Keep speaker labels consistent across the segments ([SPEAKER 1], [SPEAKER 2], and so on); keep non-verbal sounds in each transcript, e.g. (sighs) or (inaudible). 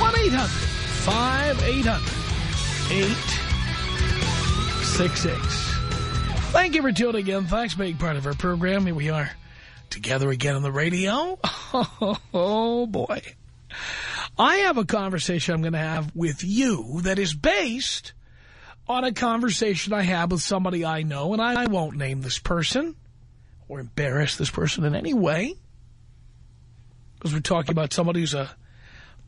[SPEAKER 1] 1-800-5800-866. Thank you for tuning in. Thanks for being part of our program. Here we are together again on the radio. (laughs) Oh, boy. I have a conversation I'm going to have with you that is based on a conversation I had with somebody I know, and I won't name this person or embarrass this person in any way because we're talking about somebody who's a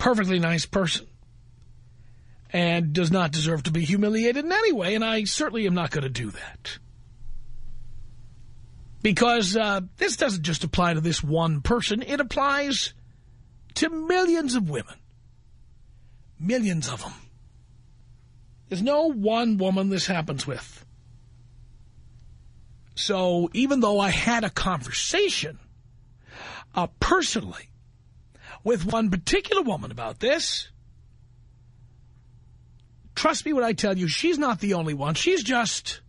[SPEAKER 1] perfectly nice person and does not deserve to be humiliated in any way, and I certainly am not going to do that. Because uh, this doesn't just apply to this one person. It applies to millions of women. Millions of them. There's no one woman this happens with. So even though I had a conversation uh, personally with one particular woman about this, trust me when I tell you, she's not the only one. She's just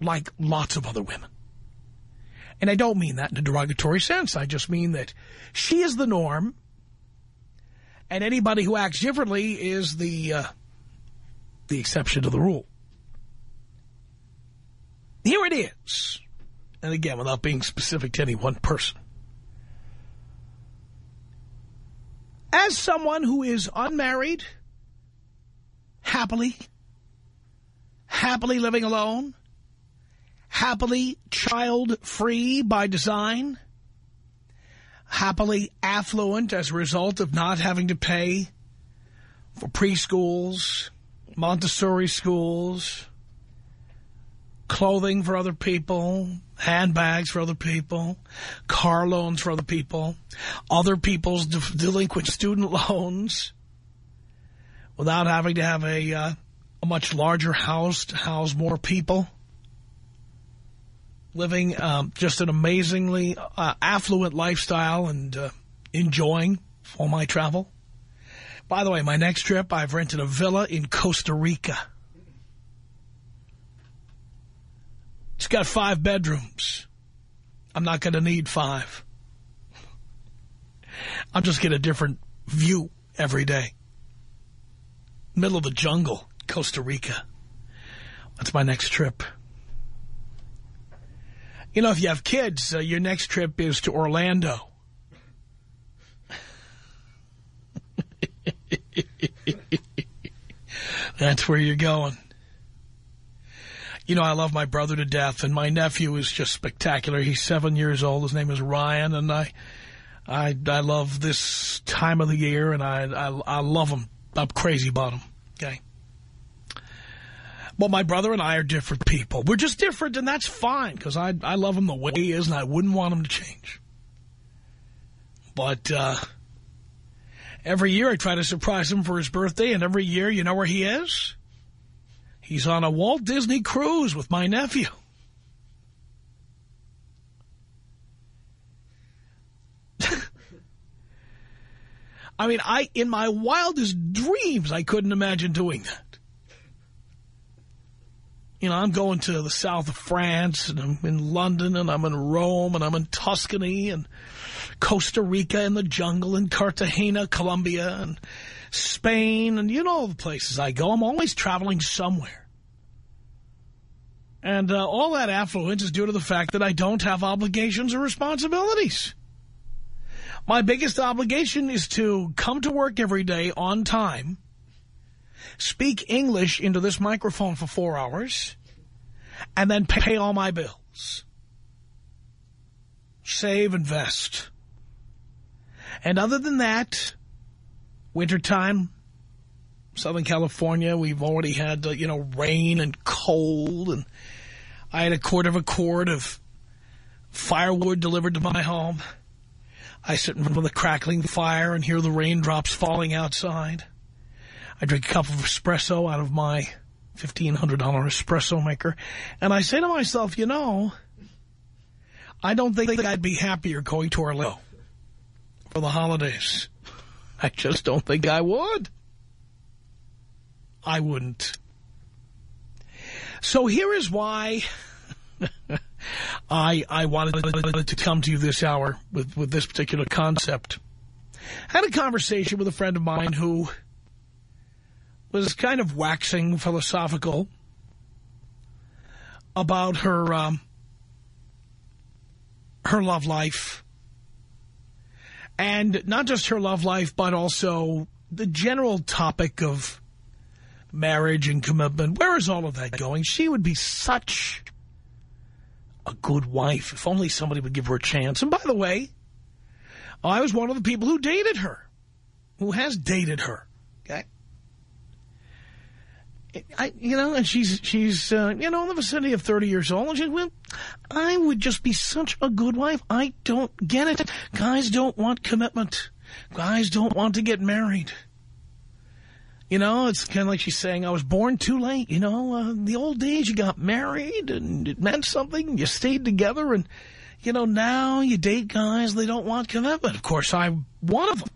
[SPEAKER 1] like lots of other women. And I don't mean that in a derogatory sense. I just mean that she is the norm, and anybody who acts differently is the uh, the exception to the rule. Here it is. And again, without being specific to any one person. As someone who is unmarried, happily, happily living alone, happily child-free by design, happily affluent as a result of not having to pay for preschools, Montessori schools, clothing for other people, handbags for other people, car loans for other people, other people's de delinquent student (laughs) loans, without having to have a, uh, a much larger house to house more people living um, just an amazingly uh, affluent lifestyle and uh, enjoying all my travel. By the way, my next trip, I've rented a villa in Costa Rica. It's got five bedrooms. I'm not going to need five. I'm just get a different view every day. Middle of the jungle, Costa Rica. That's my next trip. You know, if you have kids, uh, your next trip is to Orlando. (laughs) That's where you're going. You know, I love my brother to death, and my nephew is just spectacular. He's seven years old. His name is Ryan, and I, I, I love this time of the year, and I, I, I love him. I'm crazy about him. Okay. Well, my brother and I are different people. We're just different, and that's fine, because I, I love him the way he is, and I wouldn't want him to change. But uh, every year I try to surprise him for his birthday, and every year, you know where he is? He's on a Walt Disney cruise with my nephew. (laughs) I mean, I in my wildest dreams, I couldn't imagine doing that. You know, I'm going to the south of France, and I'm in London, and I'm in Rome, and I'm in Tuscany, and Costa Rica, and the jungle, and Cartagena, Colombia, and Spain, and you know the places I go. I'm always traveling somewhere. And uh, all that affluence is due to the fact that I don't have obligations or responsibilities. My biggest obligation is to come to work every day on time speak English into this microphone for four hours, and then pay all my bills. Save, invest. And other than that, wintertime, Southern California, we've already had, uh, you know, rain and cold, and I had a quarter of a cord of firewood delivered to my home. I sit in front of the crackling fire and hear the raindrops falling outside. I drink a cup of espresso out of my $1,500 espresso maker, and I say to myself, you know, I don't think I'd be happier going to Orlando for the holidays. (laughs) I just don't think I would. I wouldn't. So here is why (laughs) I I wanted to come to you this hour with, with this particular concept. I had a conversation with a friend of mine who was kind of waxing philosophical about her um, her love life. And not just her love life, but also the general topic of marriage and commitment. Where is all of that going? She would be such a good wife if only somebody would give her a chance. And by the way, I was one of the people who dated her, who has dated her. Okay. I, you know, and she's, she's, uh, you know, in the vicinity of 30 years old. And she went, I would just be such a good wife. I don't get it. Guys don't want commitment. Guys don't want to get married. You know, it's kind of like she's saying, I was born too late. You know, uh, the old days you got married and it meant something. You stayed together and, you know, now you date guys, they don't want commitment. Of course, I'm one of them.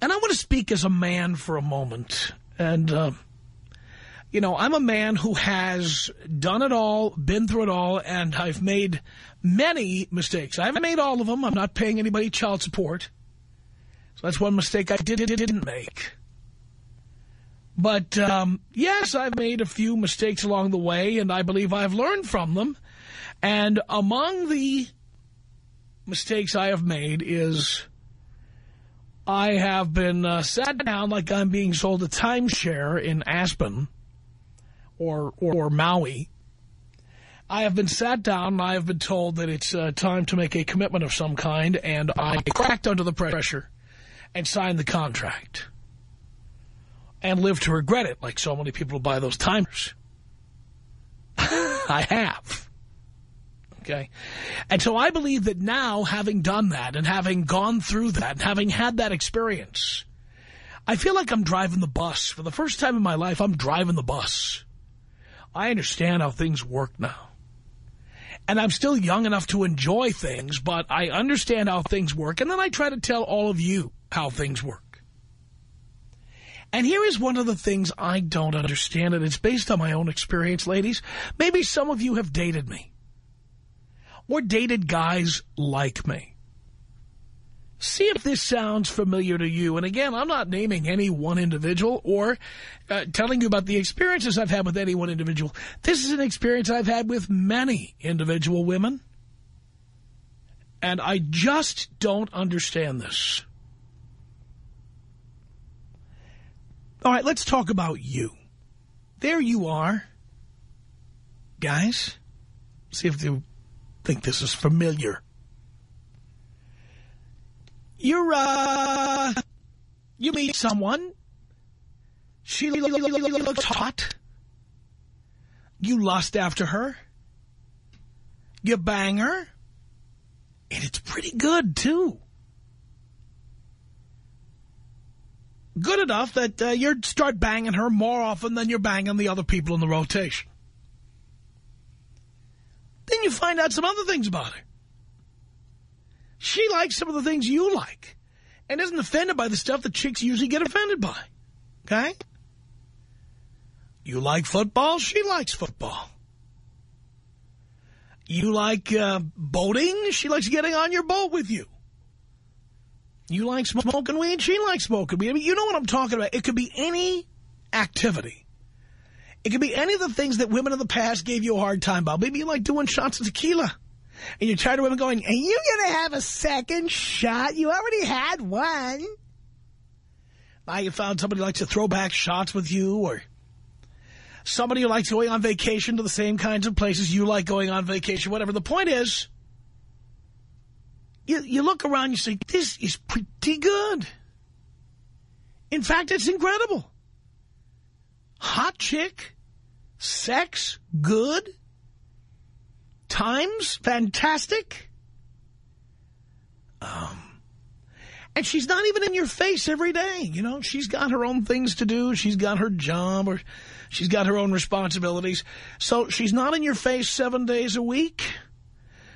[SPEAKER 1] And I want to speak as a man for a moment. And, uh, you know, I'm a man who has done it all, been through it all, and I've made many mistakes. I haven't made all of them. I'm not paying anybody child support. So that's one mistake I did, didn't make. But, um, yes, I've made a few mistakes along the way, and I believe I've learned from them. And among the mistakes I have made is I have been uh, sat down like I'm being sold a timeshare in Aspen or, or, or Maui. I have been sat down and I have been told that it's uh, time to make a commitment of some kind, and I cracked under the pressure and signed the contract. And lived to regret it, like so many people buy those timers. (laughs) I have. Okay? And so I believe that now, having done that and having gone through that and having had that experience, I feel like I'm driving the bus. For the first time in my life, I'm driving the bus. I understand how things work now. And I'm still young enough to enjoy things, but I understand how things work. And then I try to tell all of you how things work. And here is one of the things I don't understand, and it's based on my own experience, ladies. Maybe some of you have dated me. Or dated guys like me. See if this sounds familiar to you. And again, I'm not naming any one individual or uh, telling you about the experiences I've had with any one individual. This is an experience I've had with many individual women. And I just don't understand this. All right, let's talk about you. There you are. Guys, see if you think this is familiar. You're, uh, you meet someone. She looks hot. You lust after her. You bang her. And it's pretty good, too. Good enough that uh, you start banging her more often than you're banging the other people in the rotation. Then you find out some other things about her. She likes some of the things you like and isn't offended by the stuff that chicks usually get offended by. Okay? You like football, she likes football. You like uh, boating, she likes getting on your boat with you. You like smoking weed, she likes smoking weed. I mean, you know what I'm talking about. It could be any activity. It could be any of the things that women in the past gave you a hard time about. Maybe you like doing shots of tequila. And you're tired of women going, are you going to have a second shot? You already had one. Now you found somebody who likes to throw back shots with you or somebody who likes going on vacation to the same kinds of places you like going on vacation, whatever. The point is, you, you look around, you say, this is pretty good. In fact, it's incredible. Hot chick, sex, good, times, fantastic. Um, and she's not even in your face every day. You know, she's got her own things to do. She's got her job or she's got her own responsibilities. So she's not in your face seven days a week.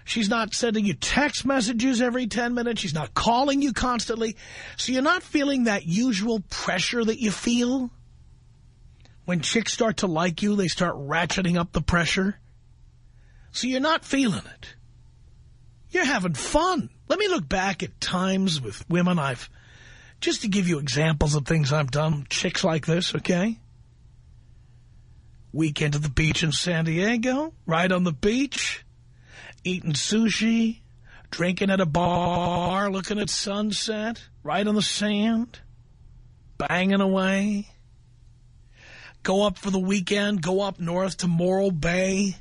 [SPEAKER 1] She's not sending you text messages every 10 minutes. She's not calling you constantly. So you're not feeling that usual pressure that you feel. When chicks start to like you, they start ratcheting up the pressure. So you're not feeling it. You're having fun. Let me look back at times with women I've... Just to give you examples of things I've done, chicks like this, okay? Weekend at the beach in San Diego, right on the beach eating sushi, drinking at a bar, looking at sunset, right on the sand, banging away. Go up for the weekend, go up north to Morro Bay,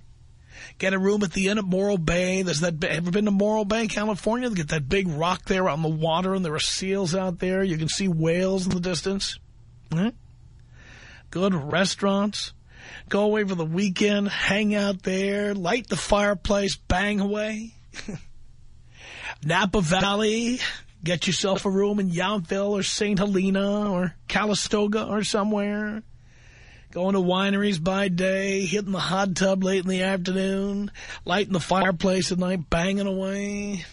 [SPEAKER 1] get a room at the inn at Morro Bay. There's that. Ever been to Morro Bay, California? They get that big rock there on the water, and there are seals out there. You can see whales in the distance. Right? Good restaurants. Go away for the weekend, hang out there, light the fireplace, bang away. (laughs) Napa Valley, get yourself a room in Yountville or St. Helena or Calistoga or somewhere. Going to wineries by day, hitting the hot tub late in the afternoon, lighting the fireplace at night, banging away.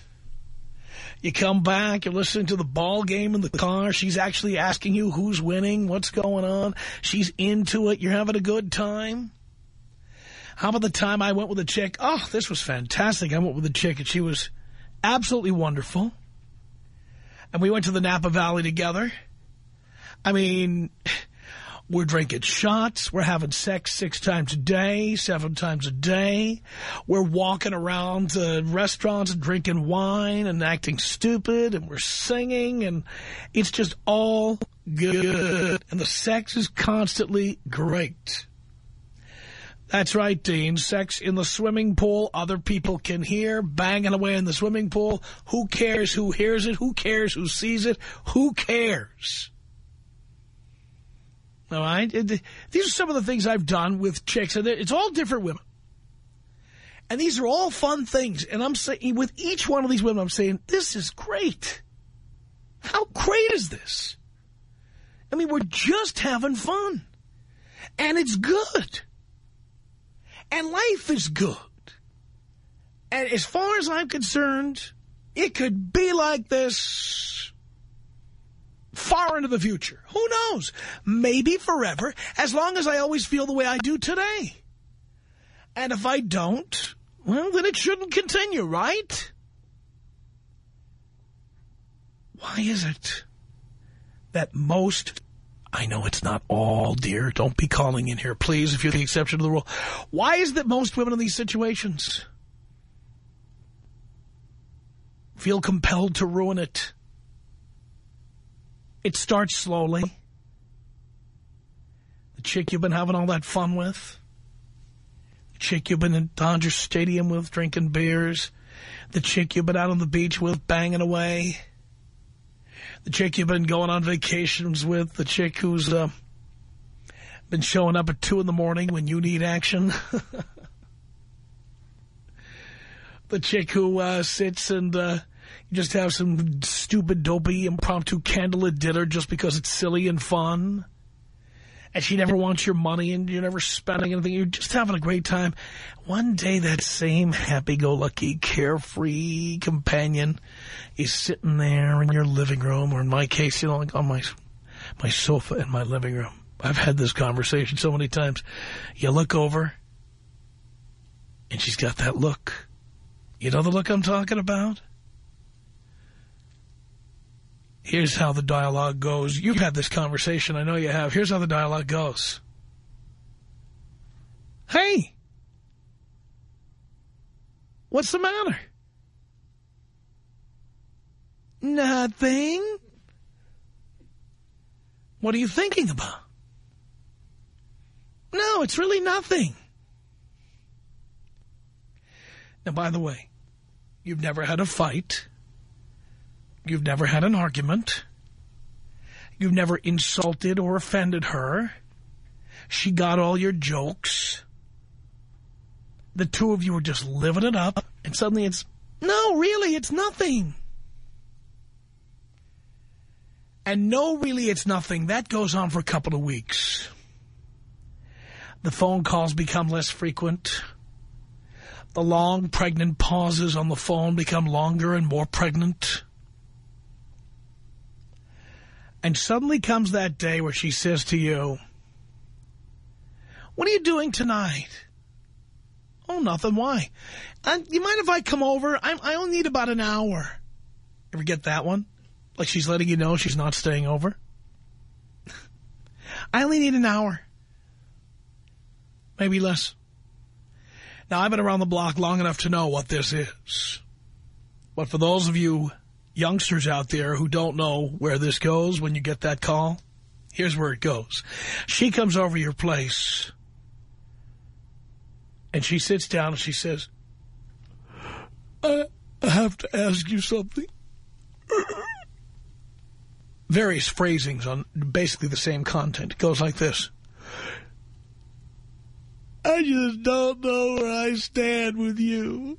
[SPEAKER 1] You come back, you're listening to the ball game in the car. She's actually asking you who's winning, what's going on. She's into it. You're having a good time. How about the time I went with a chick? Oh, this was fantastic. I went with a chick, and she was absolutely wonderful. And we went to the Napa Valley together. I mean... We're drinking shots. We're having sex six times a day, seven times a day. We're walking around to restaurants and drinking wine and acting stupid. And we're singing. And it's just all good. And the sex is constantly great. That's right, Dean. Sex in the swimming pool. Other people can hear. Banging away in the swimming pool. Who cares who hears it? Who cares who sees it? Who cares? All right? These are some of the things I've done with chicks. and It's all different women. And these are all fun things. And I'm saying, with each one of these women, I'm saying, this is great. How great is this? I mean, we're just having fun. And it's good. And life is good. And as far as I'm concerned, it could be like this far into the future. Who knows? Maybe forever, as long as I always feel the way I do today. And if I don't, well, then it shouldn't continue, right? Why is it that most... I know it's not all, dear. Don't be calling in here, please, if you're the exception to the rule. Why is it that most women in these situations feel compelled to ruin it? It starts slowly. The chick you've been having all that fun with. The chick you've been in Dodger Stadium with drinking beers. The chick you've been out on the beach with banging away. The chick you've been going on vacations with. The chick who's uh, been showing up at 2 in the morning when you need action. (laughs) the chick who uh, sits and... Uh, you just have some stupid, dopey, impromptu candlelit dinner just because it's silly and fun. And she never wants your money and you're never spending anything. You're just having a great time. One day that same happy-go-lucky, carefree companion is sitting there in your living room, or in my case, you know, like on my, my sofa in my living room. I've had this conversation so many times. You look over, and she's got that look. You know the look I'm talking about? Here's how the dialogue goes. You've had this conversation. I know you have. Here's how the dialogue goes. Hey. What's the matter? Nothing. What are you thinking about? No, it's really nothing. Now, by the way, you've never had a fight. You've never had an argument. You've never insulted or offended her. She got all your jokes. The two of you are just living it up, and suddenly it's, no, really, it's nothing. And no, really, it's nothing. That goes on for a couple of weeks. The phone calls become less frequent. The long, pregnant pauses on the phone become longer and more pregnant. And suddenly comes that day where she says to you, what are you doing tonight? Oh, nothing. Why? You mind if I come over? I, I only need about an hour. Ever get that one? Like she's letting you know she's not staying over? (laughs) I only need an hour. Maybe less. Now, I've been around the block long enough to know what this is. But for those of you youngsters out there who don't know where this goes when you get that call, here's where it goes. She comes over your place, and she sits down and she says, I have to ask you something. (coughs) Various phrasings on basically the same content. It goes like this. I just don't know where I stand with you.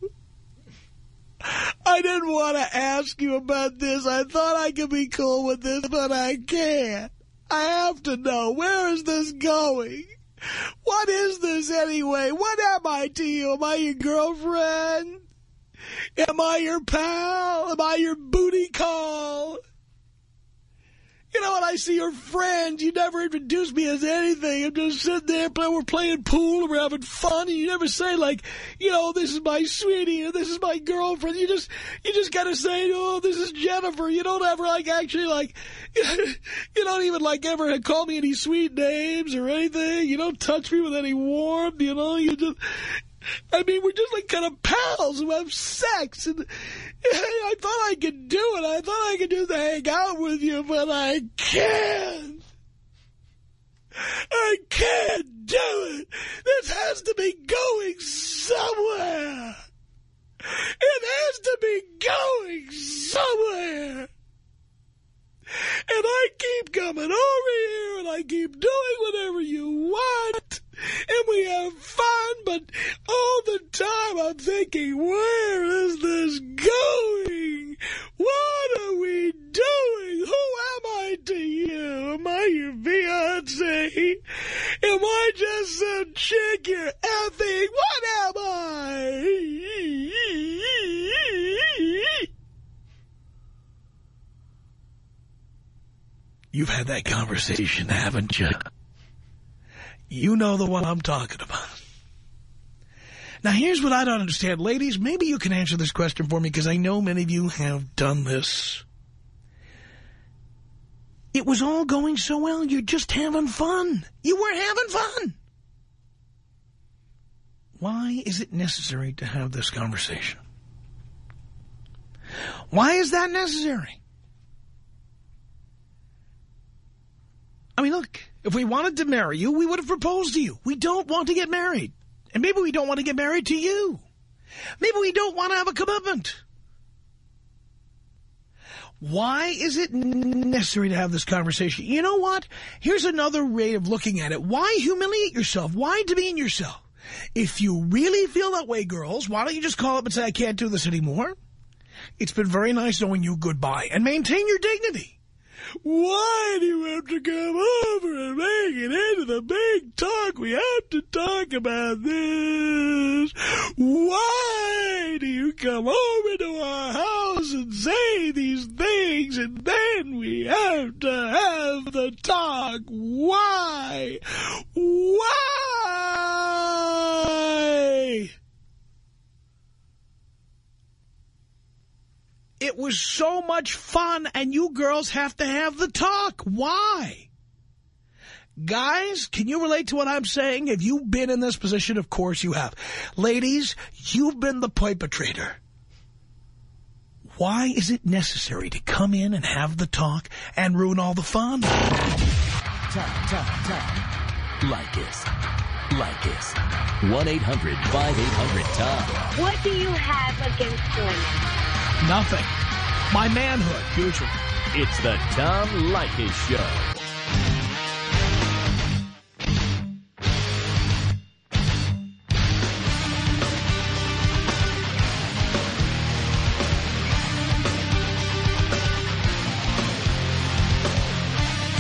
[SPEAKER 1] I didn't want to ask you about this. I thought I could be cool with this, but I can't. I have to know. Where is this going? What is this anyway? What am I to you? Am I your girlfriend? Am I your pal? Am I your booty call? You know, when I see your friends, you never introduce me as anything. I'm just sitting there, play, we're playing pool, and we're having fun, and you never say, like, you know, this is my sweetie, or this is my girlfriend. You just, you just gotta say, oh, this is Jennifer. You don't ever, like, actually, like, (laughs) you don't even, like, ever call me any sweet names or anything. You don't touch me with any warmth, you know. You just, I mean, we're just like kind of pals who have sex. And I thought I could do it. I thought I could the hang out with you, but I can't. I can't do it. This has to be going somewhere. It has to be going somewhere. And I keep coming over here and I keep doing whatever you want and we have fun, but all the time I'm thinking, where is this going? What are we doing? Who am I to you? Am I your fiancé? Am I just some chick you're effing? What am I? You've had that conversation, haven't you? You know the one I'm talking about. Now, here's what I don't understand. Ladies, maybe you can answer this question for me because I know many of you have done this. It was all going so well. You're just having fun. You were having fun. Why is it necessary to have this conversation? Why is that necessary? I mean, look, if we wanted to marry you, we would have proposed to you. We don't want to get married. And maybe we don't want to get married to you. Maybe we don't want to have a commitment. Why is it necessary to have this conversation? You know what? Here's another way of looking at it. Why humiliate yourself? Why demean yourself? If you really feel that way, girls, why don't you just call up and say, I can't do this anymore? It's been very nice knowing you goodbye. And maintain your dignity. Why do you have to come over and make it into the big talk? We have to talk about this. Why do you come over to our house and say these things and then we have to have the talk? Why? Why? It was so much fun, and you girls have to have the talk. Why? Guys, can you relate to what I'm saying? Have you been in this position? Of course you have. Ladies, you've been the perpetrator. Why is it necessary to come in and have the talk and ruin all the fun?
[SPEAKER 2] Tom, Tom, Tom. Leykis. Leykis. 1-800-5800-TOM.
[SPEAKER 3] What do you have against women?
[SPEAKER 1] Nothing. My manhood, usually.
[SPEAKER 2] It's the Tom Leykis Show.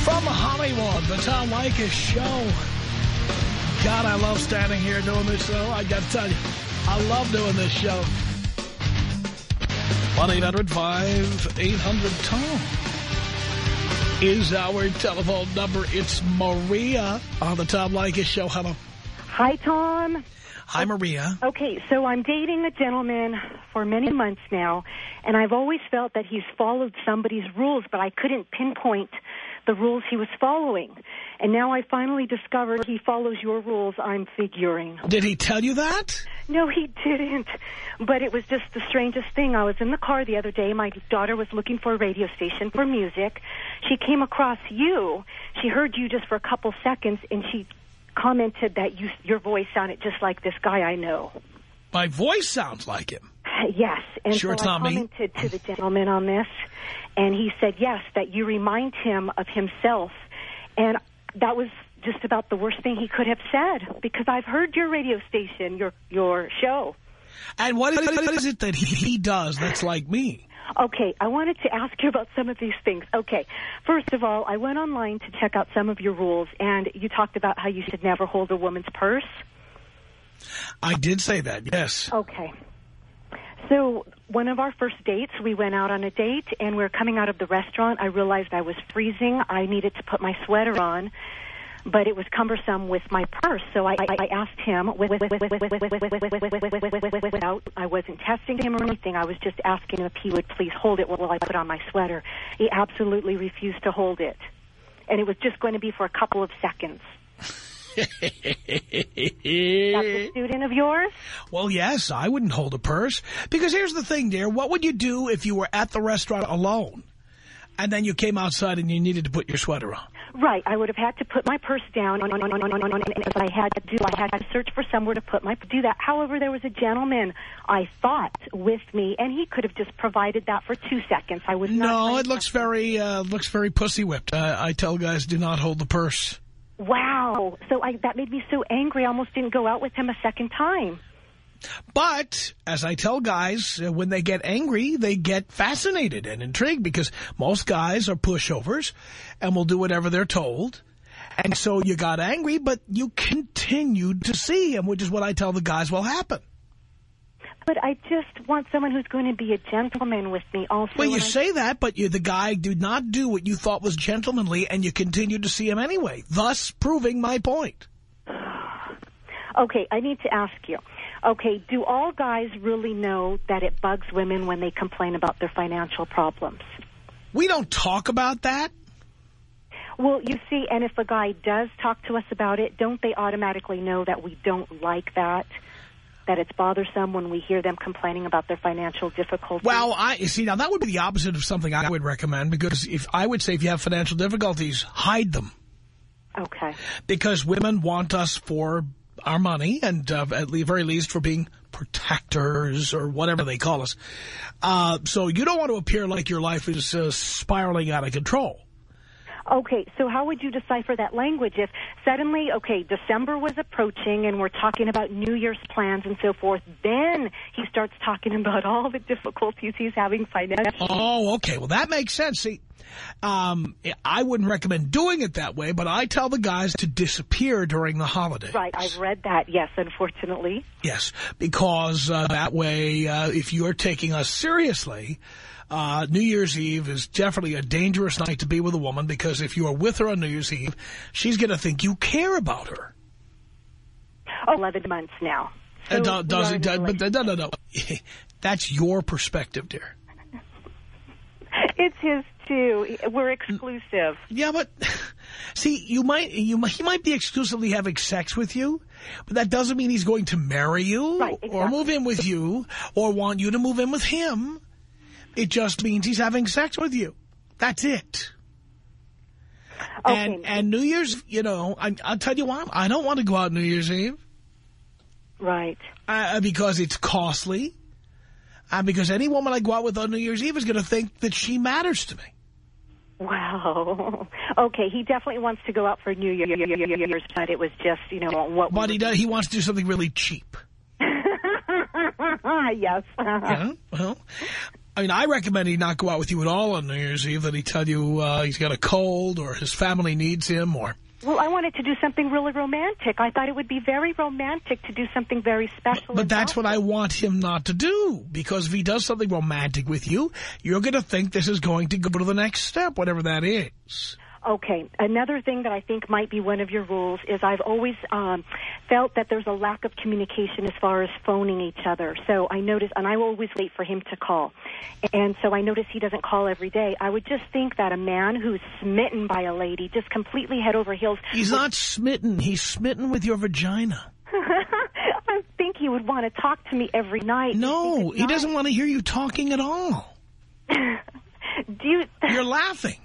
[SPEAKER 1] From Hollywood, the Tom Leykis Show. God, I love standing here doing this show. I got to tell you, I love doing this show. 1-800-5800-TOM is our telephone number. It's Maria on the Tom Leykis Show. Hello.
[SPEAKER 4] Hi, Tom.
[SPEAKER 1] Hi, Maria.
[SPEAKER 4] Okay, so I'm dating a gentleman for many months now, and I've always felt that he's followed somebody's rules, but I couldn't pinpoint the rules he was following. And now I finally discovered he follows your rules, I'm figuring.
[SPEAKER 1] Did he tell you that?
[SPEAKER 4] No, he didn't. But it was just the strangest thing. I was in the car the other day. My daughter was looking for a radio station for music. She came across you. She heard you just for a couple seconds, and she commented that you, your voice sounded just like this guy I know.
[SPEAKER 1] My voice sounds like him.
[SPEAKER 4] Yes, and
[SPEAKER 1] Sure,
[SPEAKER 4] so
[SPEAKER 1] Tommy.
[SPEAKER 4] I commented to the gentleman on this, and he said yes, that you remind him of himself, and that was just about the worst thing he could have said because I've heard your radio station, your your show.
[SPEAKER 1] And what is, what is it that he, he does that's like me?
[SPEAKER 4] Okay, I wanted to ask you about some of these things. Okay, first of all, I went online to check out some of your rules, and you talked about how you should never hold a woman's purse.
[SPEAKER 1] I did say that, yes.
[SPEAKER 4] Okay. So one of our first dates, we went out on a date, and we were coming out of the restaurant. I realized I was freezing. I needed to put my sweater on, but it was cumbersome with my purse. So I, I, I asked him. Without, I wasn't testing him or anything. I was just asking if he would please hold it while I put on my sweater. He absolutely refused to hold it, and it was just going to be for a couple of seconds. That's a student of yours.
[SPEAKER 1] Well, yes, I wouldn't hold a purse. Because here's the thing, dear. What would you do if you were at the restaurant alone and then you came outside and you needed to put your sweater on?
[SPEAKER 4] Right, I would have had to put my purse down, and as I had to do, I had to search for somewhere to put my do that. However, there was a gentleman I thought with me, and he could have just provided that for two seconds. I was not.
[SPEAKER 1] No,
[SPEAKER 4] trying
[SPEAKER 1] it looks very, uh, looks very pussy whipped. Uh, I tell guys do not hold the purse.
[SPEAKER 4] Wow. So I, that made me so angry. I almost didn't go out with him a second time.
[SPEAKER 1] But, as I tell guys, uh, when they get angry, they get fascinated and intrigued because most guys are pushovers and will do whatever they're told. And so you got angry, but you continued to see him, which is what I tell the guys will happen.
[SPEAKER 4] But I just want someone who's going to be a gentleman with me. Also,
[SPEAKER 1] Well, you
[SPEAKER 4] I-
[SPEAKER 1] say that, but you, the guy did not do what you thought was gentlemanly, and you continued to see him anyway, thus proving my point. (sighs)
[SPEAKER 4] Okay, I need to ask you. Okay, do all guys really know that it bugs women when they complain about their financial problems?
[SPEAKER 1] We don't talk about that.
[SPEAKER 4] Well, you see, and if a guy does talk to us about it, don't they automatically know that we don't like that? That it's bothersome when we hear them complaining about their financial difficulties?
[SPEAKER 1] Well, I see now that would be the opposite of something I would recommend because if I would say if you have financial difficulties, hide them
[SPEAKER 4] okay.
[SPEAKER 1] because women want us for our money and uh, at the very least for being protectors or whatever they call us. Uh, so you don't want to appear like your life is uh, spiraling out of control.
[SPEAKER 4] Okay, so how would you decipher that language if suddenly, okay, December was approaching and we're talking about New Year's plans and so forth, then he starts talking (laughs) about all the difficulties he's having financially?
[SPEAKER 1] Oh, okay. Well, that makes sense. See, um, I wouldn't recommend doing it that way, but I tell the guys to disappear during the holidays.
[SPEAKER 4] Right, I've read that, yes, unfortunately.
[SPEAKER 1] Yes, because uh, that way, uh, if you're taking us seriously, uh, New Year's Eve is definitely a dangerous night to be with a woman because if you are with her on New Year's Eve, she's going to think you care about her.
[SPEAKER 4] Oh, 11 months now. So
[SPEAKER 1] And, uh, does it, but no, no, no. (laughs) That's your perspective, dear. (laughs)
[SPEAKER 4] It's his too. We're exclusive.
[SPEAKER 1] Yeah, but (laughs) see, you might you might he might be exclusively having sex with you, but that doesn't mean he's going to marry you
[SPEAKER 4] Right,
[SPEAKER 1] or move in with you or want you to move in with him. It just means he's having sex with you. That's it. And,
[SPEAKER 4] Okay.
[SPEAKER 1] and New Year's, you know, I, I'll tell you what, I don't want to go out New Year's Eve
[SPEAKER 4] Right.
[SPEAKER 1] uh, because it's costly. Uh, because any woman I go out with on New Year's Eve is going to think that she matters to me.
[SPEAKER 4] Wow. (laughs) Okay, he definitely wants to go out for New Year's, but it was just, you know, what
[SPEAKER 1] But he does, he wants to do something really cheap. (laughs)
[SPEAKER 4] yes.
[SPEAKER 1] Yeah, well, I mean, I recommend he not go out with you at all on New Year's Eve, that he tell you uh, he's got a cold or his family needs him or...
[SPEAKER 4] Well, I wanted to do something really romantic. I thought it would be very romantic to do something very special.
[SPEAKER 1] But
[SPEAKER 4] and
[SPEAKER 1] that's what I want him not to do, because if he does something romantic with you, you're going to think this is going to go to the next step, whatever that is.
[SPEAKER 4] Okay. Another thing that I think might be one of your rules is I've always um, felt that there's a lack of communication as far as phoning each other. So I notice, and I always wait for him to call. And so I notice he doesn't call every day. I would just think that a man who's smitten by a lady, just completely head over heels,
[SPEAKER 1] He's not smitten. He's smitten with your vagina. (laughs)
[SPEAKER 4] I think he would want to talk to me every night.
[SPEAKER 1] No, he doesn't want to hear you talking at all. (laughs)
[SPEAKER 4] Do you?
[SPEAKER 1] You're laughing.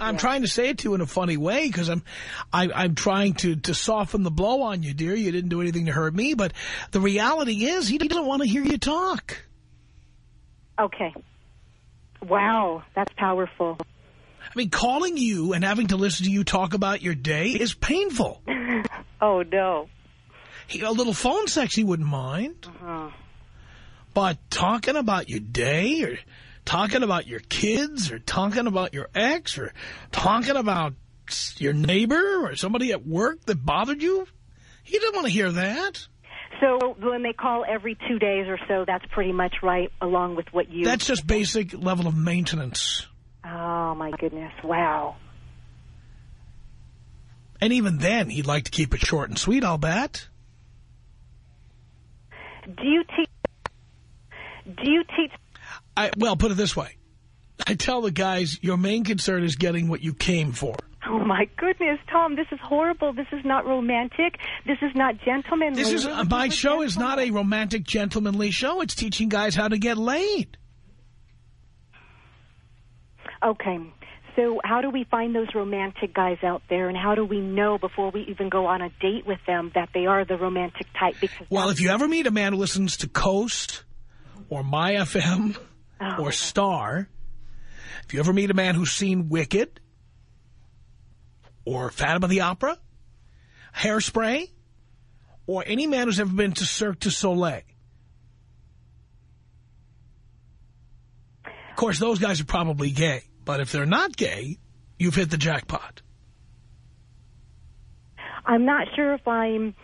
[SPEAKER 1] I'm trying to say it to you in a funny way because I'm, I, I'm trying to, to soften the blow on you, dear. You didn't do anything to hurt me, but the reality is he doesn't want to hear you talk.
[SPEAKER 4] Okay. Wow, that's powerful.
[SPEAKER 1] I mean, calling you and having to listen to you talk about your day is painful. (laughs)
[SPEAKER 4] Oh no.
[SPEAKER 1] He, a little phone sex he wouldn't mind. Uh-huh. But talking about your day or talking about your kids or talking about your ex or talking about your neighbor or somebody at work that bothered you, he didn't want to hear that.
[SPEAKER 4] So when they call every two days or so, that's pretty much right along with what you.
[SPEAKER 1] That's just basic level of maintenance.
[SPEAKER 4] Oh my goodness! Wow.
[SPEAKER 1] And even then, he'd like to keep it short and sweet, I'll bet.
[SPEAKER 4] Do you teach? Do you teach?
[SPEAKER 1] I, well, put it this way. I tell the guys, your main concern is getting what you came for.
[SPEAKER 4] Oh my goodness, Tom! This is horrible. This is not romantic. This is not gentlemanly.
[SPEAKER 1] This is uh, my show is not a romantic, gentlemanly show. It's teaching guys how to get laid.
[SPEAKER 4] Okay. So how do we find those romantic guys out there, and how do we know before we even go on a date with them that they are the romantic type? Because
[SPEAKER 1] Well, if you ever meet a man who listens to Coast or My FM
[SPEAKER 4] Oh.
[SPEAKER 1] or Star, if you ever meet a man who's seen Wicked or Phantom of the Opera, Hairspray, or any man who's ever been to Cirque du Soleil, of course, those guys are probably gay. But if they're not gay, you've hit the jackpot.
[SPEAKER 4] I'm not sure if I'm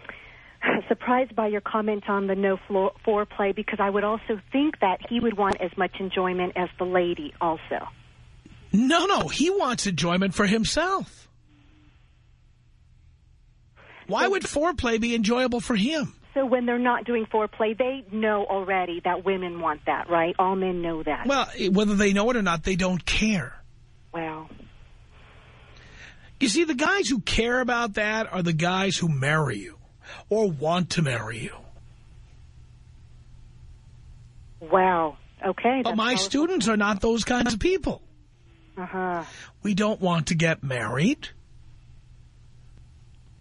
[SPEAKER 4] (laughs) surprised by your comment on the no floor, foreplay because I would also think that he would want as much enjoyment as the lady also.
[SPEAKER 1] No, no, he wants enjoyment for himself. Why would foreplay be enjoyable for him?
[SPEAKER 4] So when they're not doing foreplay, they know already that women want that, right? All men know that.
[SPEAKER 1] Well, eh, whether they know it or not, they don't care.
[SPEAKER 4] Well.
[SPEAKER 1] You see, the guys who care about that are the guys who marry you or want to marry you.
[SPEAKER 4] Wow. Okay.
[SPEAKER 1] But my
[SPEAKER 4] powerful.
[SPEAKER 1] students are not those kinds of people.
[SPEAKER 4] Uh-huh.
[SPEAKER 1] We don't want to get married.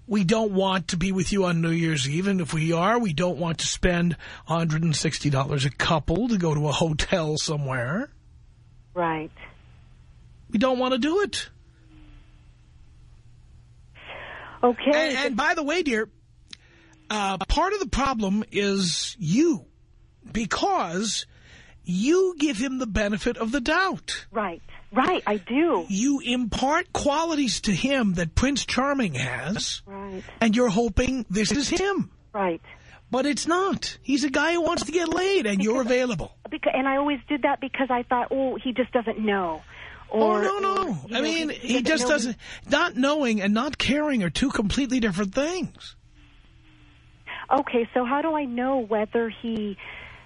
[SPEAKER 1] We don't want to be with you on New Year's Eve. And if we are, we don't want to spend $160 a couple to go to a hotel somewhere.
[SPEAKER 4] Right.
[SPEAKER 1] We don't want to do it.
[SPEAKER 4] Okay.
[SPEAKER 1] And, and by the way, dear, uh, part of the problem is you. Because you give him the benefit of the doubt.
[SPEAKER 4] right. Right. I do.
[SPEAKER 1] You impart qualities to him that Prince Charming has,
[SPEAKER 4] Right.
[SPEAKER 1] and you're hoping this is him.
[SPEAKER 4] Right.
[SPEAKER 1] But it's not. He's a guy who wants to get laid, and you're available.
[SPEAKER 4] Because, and I always did that because I thought, oh, he just doesn't know.
[SPEAKER 1] Oh, no, no.
[SPEAKER 4] or,
[SPEAKER 1] I
[SPEAKER 4] know,
[SPEAKER 1] mean, he just doesn't... Not knowing and not caring are two completely different things.
[SPEAKER 4] Okay, so how do I know whether he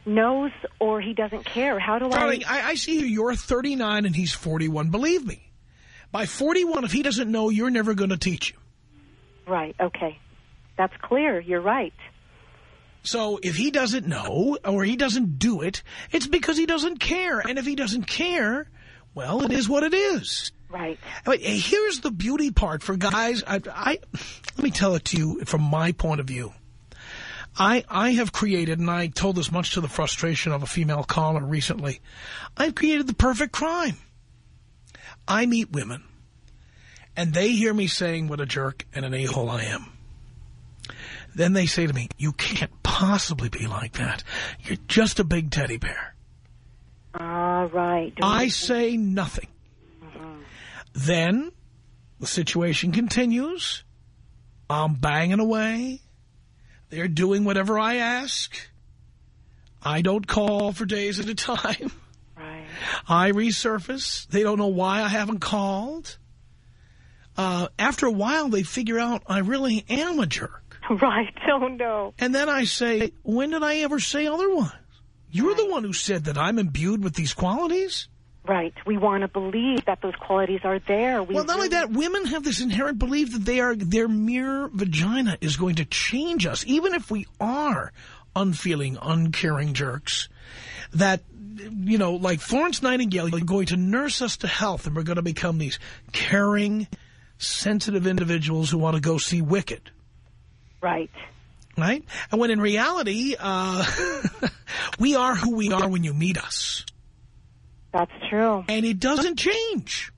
[SPEAKER 4] knows or he doesn't care? How do
[SPEAKER 1] Darling,
[SPEAKER 4] I?
[SPEAKER 1] I, I see you. You're 39 and he's 41. Believe me. By 41, if he doesn't know, you're never going to teach him.
[SPEAKER 4] Right. Okay, that's clear. You're right.
[SPEAKER 1] So if he doesn't know or he doesn't do it, it's because he doesn't care. And if he doesn't care, well, it is what it is.
[SPEAKER 4] Right.
[SPEAKER 1] But here's the beauty part for guys. I, I let me tell it to you from my point of view. I I have created, and I told this much to the frustration of a female caller recently. I've created the perfect crime. I meet women, and they hear me saying what a jerk and an a-hole I am. Then they say to me, "You can't possibly be like that. You're just a big teddy bear."
[SPEAKER 4] Ah, right. Don't
[SPEAKER 1] I say nothing. Then the situation continues. I'm banging away. They're doing whatever I ask. I don't call for days at a time.
[SPEAKER 4] Right.
[SPEAKER 1] I resurface. They don't know why I haven't called. Uh, after a while, they figure out I really am a jerk. (laughs)
[SPEAKER 4] Right. Oh, no.
[SPEAKER 1] And then I say, when did I ever say otherwise? You're the one who said that I'm imbued with these qualities.
[SPEAKER 4] Right. We want to believe that those qualities are there. We
[SPEAKER 1] Well, not only that, women have this inherent belief that they are their mere vagina is going to change us, even if we are unfeeling, uncaring jerks. That, you know, like Florence Nightingale, you're going to nurse us to health, and we're going to become these caring, sensitive individuals who want to go see Wicked.
[SPEAKER 4] Right.
[SPEAKER 1] Right? And when in reality, uh, (laughs) we are who we are when you meet us.
[SPEAKER 4] That's true.
[SPEAKER 1] And it doesn't change.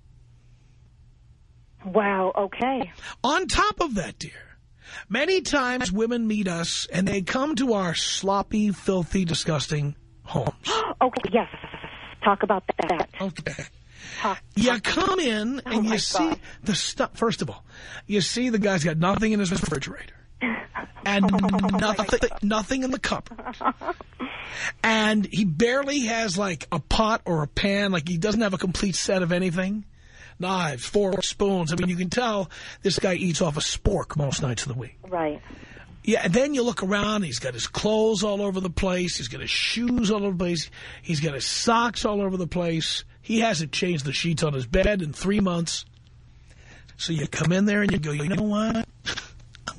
[SPEAKER 4] Wow. Okay.
[SPEAKER 1] On top of that, dear, many times women meet us and they come to our sloppy, filthy, disgusting homes. (gasps)
[SPEAKER 4] Okay. Yes. Talk about that.
[SPEAKER 1] Okay.
[SPEAKER 4] Talk.
[SPEAKER 1] You come in and oh,
[SPEAKER 4] my
[SPEAKER 1] you see
[SPEAKER 4] God.
[SPEAKER 1] the stuff. First of all, you see the guy's got nothing in his refrigerator. (laughs) And oh, nothing, nothing in the cupboard. (laughs) And he barely has like a pot or a pan. Like he doesn't have a complete set of anything. Knives, forks, spoons. I mean, you can tell this guy eats off a spork most nights of the week.
[SPEAKER 4] Right.
[SPEAKER 1] Yeah, and then you look around, he's got his clothes all over the place, he's got his shoes all over the place, he's got his socks all over the place. He hasn't changed the sheets on his bed in three months. So you come in there and you go, you know what?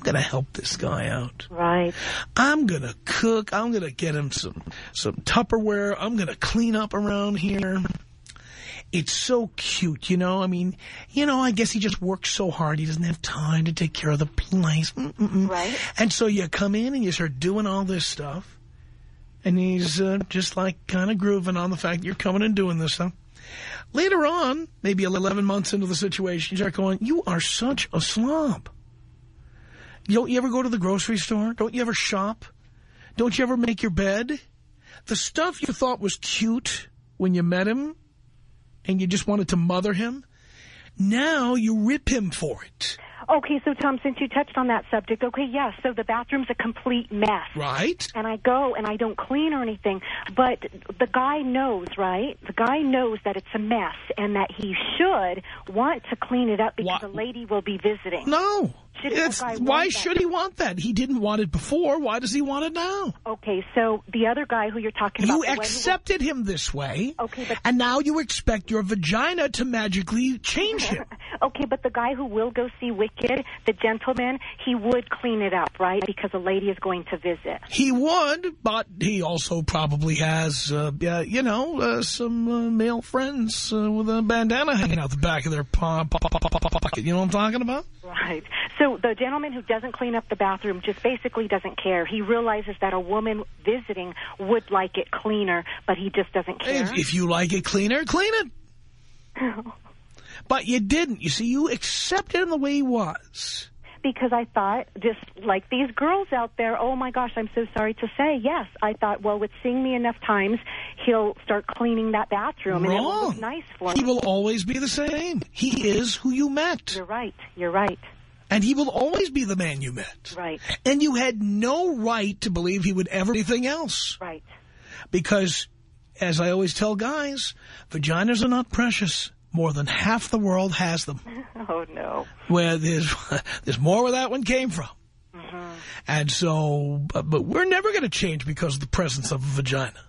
[SPEAKER 1] I'm going to help this guy out.
[SPEAKER 4] Right.
[SPEAKER 1] I'm going to cook. I'm going to get him some, some Tupperware. I'm going to clean up around here. It's so cute, you know? I mean, you know, I guess he just works so hard. He doesn't have time to take care of the place. Mm-mm-mm.
[SPEAKER 4] Right.
[SPEAKER 1] And so you come in and you start doing all this stuff. And he's uh, just like kind of grooving on the fact that you're coming and doing this stuff. Later on, maybe 11 months into the situation, you start going, you are such a slob. Don't you ever go to the grocery store? Don't you ever shop? Don't you ever make your bed? The stuff you thought was cute when you met him and you just wanted to mother him, now you rip him for it.
[SPEAKER 4] Okay, so Tom, since you touched on that subject, okay, yes, so the bathroom's a complete mess.
[SPEAKER 1] Right?
[SPEAKER 4] And I go and I don't clean or anything, but the guy knows, right? The guy knows that it's a mess and that he should want to clean it up because a lady will be visiting.
[SPEAKER 1] No.
[SPEAKER 4] Shouldn't
[SPEAKER 1] It's,
[SPEAKER 4] guy want
[SPEAKER 1] why
[SPEAKER 4] that?
[SPEAKER 1] should he want that? He didn't want it before. Why does he want it now?
[SPEAKER 4] Okay, so the other guy who you're talking about,
[SPEAKER 1] You
[SPEAKER 4] one who
[SPEAKER 1] accepted him this way.
[SPEAKER 4] Okay, but-
[SPEAKER 1] And now you expect your vagina to magically change him. (laughs)
[SPEAKER 4] Okay, but the guy who will go see Wicked, the gentleman, he would clean it up, right? Because a lady is going to visit.
[SPEAKER 1] He would, but he also probably has, uh, you know, uh, some uh, male friends uh, with a bandana hanging out the back of their po- po- po- po- po- po- pocket. You know what I'm talking about?
[SPEAKER 4] Right. So the gentleman who doesn't clean up the bathroom just basically doesn't care. He realizes that a woman visiting would like it cleaner, but he just doesn't care.
[SPEAKER 1] If, if you like it cleaner, clean it. (laughs) But you didn't. You see, you accepted him the way he was.
[SPEAKER 4] because I thought, just like these girls out there, oh my gosh, I'm so sorry to say, yes, I thought, well, with seeing me enough times, he'll start cleaning that bathroom and
[SPEAKER 1] Wrong.
[SPEAKER 4] look nice for
[SPEAKER 1] He
[SPEAKER 4] me.
[SPEAKER 1] will always be the same. He is who you met.
[SPEAKER 4] You're right. You're right.
[SPEAKER 1] And he will always be the man you met.
[SPEAKER 4] Right.
[SPEAKER 1] And you had no right to believe he would ever be anything else.
[SPEAKER 4] Right.
[SPEAKER 1] Because, as I always tell guys, vaginas are not precious. More than half the world has them. (laughs)
[SPEAKER 4] Oh no.
[SPEAKER 1] Where there's, (laughs) there's more where that one came from. Mm-hmm. And so, but, but we're never going to change because of the presence of a vagina.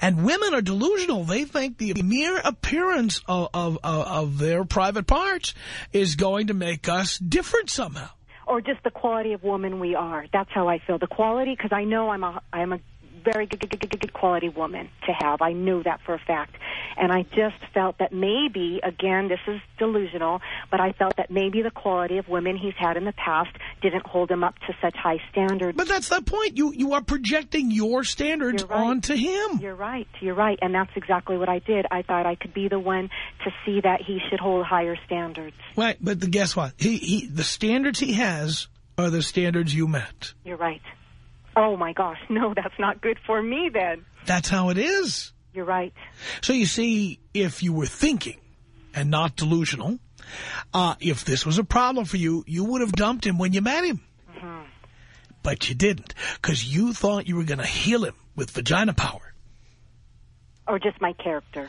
[SPEAKER 1] And women are delusional. They think the mere appearance of, of, of, of their private parts is going to make us different somehow.
[SPEAKER 4] Or just the quality of woman we are. That's how I feel. The quality, because I know I'm a I'm a very good, good, good, good, quality woman to have. I know that for a fact. And I just felt that maybe, again, this is delusional, but I felt that maybe the quality of women he's had in the past didn't hold him up to such high standards.
[SPEAKER 1] But that's the point. You you are projecting your standards
[SPEAKER 4] right.
[SPEAKER 1] onto him.
[SPEAKER 4] You're right. You're right. And that's exactly what I did. I thought I could be the one to see that he should hold higher standards.
[SPEAKER 1] Right, but the, guess what? He, he The standards he has are the standards you met.
[SPEAKER 4] You're right. Oh, my gosh. (laughs) No, that's not good for me then.
[SPEAKER 1] That's how it is.
[SPEAKER 4] You're right.
[SPEAKER 1] So you see, if you were thinking and not delusional, uh, if this was a problem for you, you would have dumped him when you met him. But you didn't, because you thought you were going to heal him with vagina power,
[SPEAKER 4] Or just my character.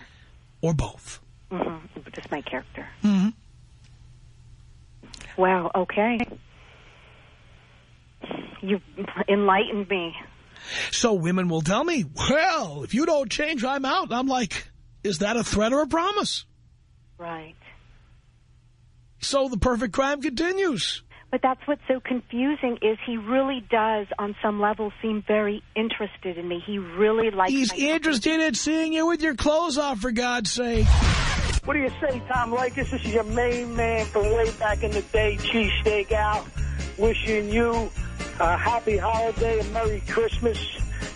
[SPEAKER 1] or both.
[SPEAKER 4] hmm Just my character.
[SPEAKER 1] hmm
[SPEAKER 4] Wow, okay. You enlightened me.
[SPEAKER 1] So women will tell me, well, if you don't change, I'm out. And I'm like, is that a threat or a promise?
[SPEAKER 4] Right.
[SPEAKER 1] So the perfect crime continues.
[SPEAKER 4] But that's what's so confusing is he really does, on some level, seem very interested in me. He really likes
[SPEAKER 1] He's
[SPEAKER 4] my
[SPEAKER 1] interested in seeing you with your clothes off, for God's sake.
[SPEAKER 5] What do you say, Tom Leykis? This is your main man from way back in the day, Cheesesteak Out. Wishing you a happy holiday and Merry Christmas.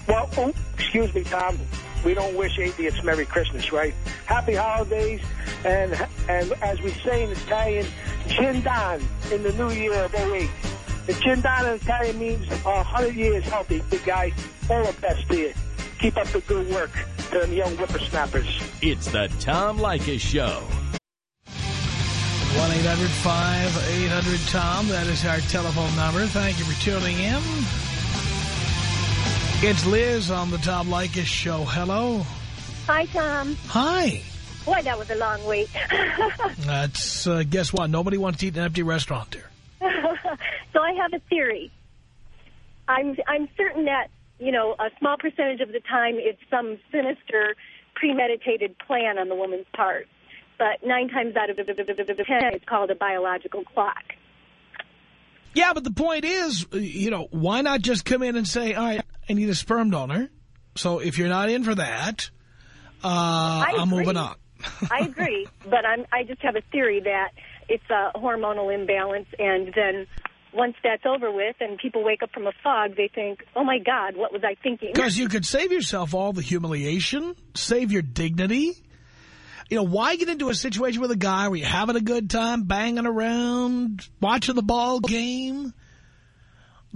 [SPEAKER 5] Well, oh, excuse me, Tom. We don't wish atheists Merry Christmas, right? Happy holidays, and and as we say in Italian, Chindan in the new year of 08. The Chindan in Italian means uh, 100 years healthy, big guy. All the best to you. Keep up the good work to them young whippersnappers.
[SPEAKER 2] It's the Tom Leykis Show.
[SPEAKER 1] 1-800-5800-TOM. That is our telephone number. Thank you for tuning in. It's Liz on the Tom Leykis Show. Hello.
[SPEAKER 3] Hi, Tom.
[SPEAKER 1] Hi.
[SPEAKER 3] Boy, that was a long wait. (laughs)
[SPEAKER 1] That's, uh, guess what? Nobody wants to eat in an empty restaurant there. (laughs)
[SPEAKER 3] so I have a theory. I'm I'm certain that you know a small percentage of the time it's some sinister, premeditated plan on the woman's part, but nine times out of ten it's called a biological clock.
[SPEAKER 1] Yeah, but the point is, you know, why not just come in and say, all right, I need a sperm donor. So if you're not in for that, uh, I'm moving on. (laughs)
[SPEAKER 3] I agree, but I'm I just have a theory that it's a hormonal imbalance, and then once that's over with and people wake up from a fog, they think, oh, my God, what was I thinking?
[SPEAKER 1] Because you could save yourself all the humiliation, save your dignity. You know, why get into a situation with a guy where you're having a good time, banging around, watching the ball game,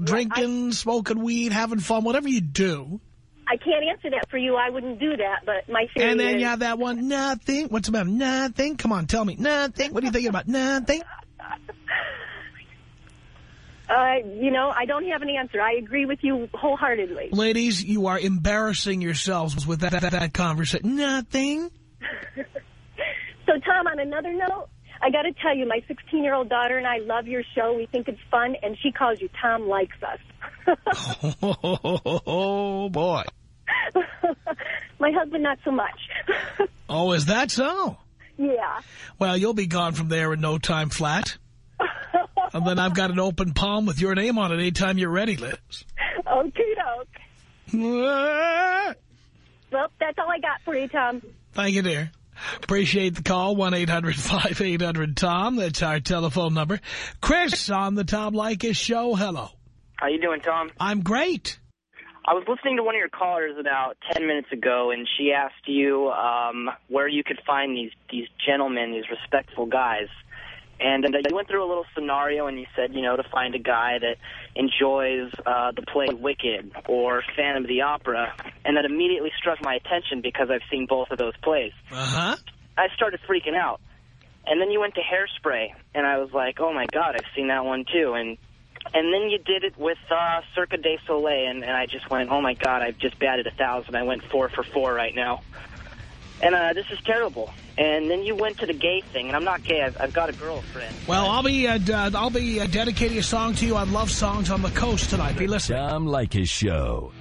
[SPEAKER 1] drinking, smoking weed, having fun, whatever you do.
[SPEAKER 3] I can't answer that for you. I wouldn't do that, but my theory
[SPEAKER 1] And then
[SPEAKER 3] is...
[SPEAKER 1] you have that one, nothing. What's about nothing? Come on, tell me. Nothing. What are you thinking about? Nothing. (laughs)
[SPEAKER 3] Uh, you know, I don't have an answer. I agree with you wholeheartedly.
[SPEAKER 1] Ladies, you are embarrassing yourselves with that, that, that conversation. Nothing. (laughs)
[SPEAKER 3] So, Tom, on another note, I got to tell you, my 16-year-old daughter and I love your show. We think it's fun, and she calls you Tom Likes Us. (laughs)
[SPEAKER 1] Oh, boy. (laughs)
[SPEAKER 3] my husband, not so much.
[SPEAKER 1] Oh, is that so?
[SPEAKER 3] yeah.
[SPEAKER 1] Well, you'll be gone from there in no time flat. And then I've got an open palm with your name on it anytime you're ready, Liz.
[SPEAKER 3] Okie doke. Well, that's all I got for you, Tom.
[SPEAKER 1] Thank you, dear. Appreciate the call, 1-800-5800-TOM. That's our telephone number. Chris on the Tom Leykis show. Hello.
[SPEAKER 6] How you doing, Tom?
[SPEAKER 1] I'm great.
[SPEAKER 6] I was listening to one of your callers about 10 minutes ago, and she asked you um, where you could find these, these gentlemen, these respectful guys. And, and you went through a little scenario, and you said, you know, to find a guy that enjoys uh, the play Wicked or Phantom of the Opera, and that immediately struck my attention because I've seen both of those plays.
[SPEAKER 1] Uh-huh.
[SPEAKER 6] I started freaking out. And then you went to Hairspray, and I was like, oh, my God, I've seen that one, too. And and then you did it with uh, Cirque du Soleil, and, and I just went, oh, my God, I've just batted a 1,000. I went four for four right now. And uh, this is terrible. And then you went to the gay thing, and I'm not gay. I've, I've got a girlfriend.
[SPEAKER 1] Well, I'll be uh, d- I'll be uh, dedicating a song to you on Love Songs on the Coast tonight. Be listening.
[SPEAKER 2] Tom Leykis Show.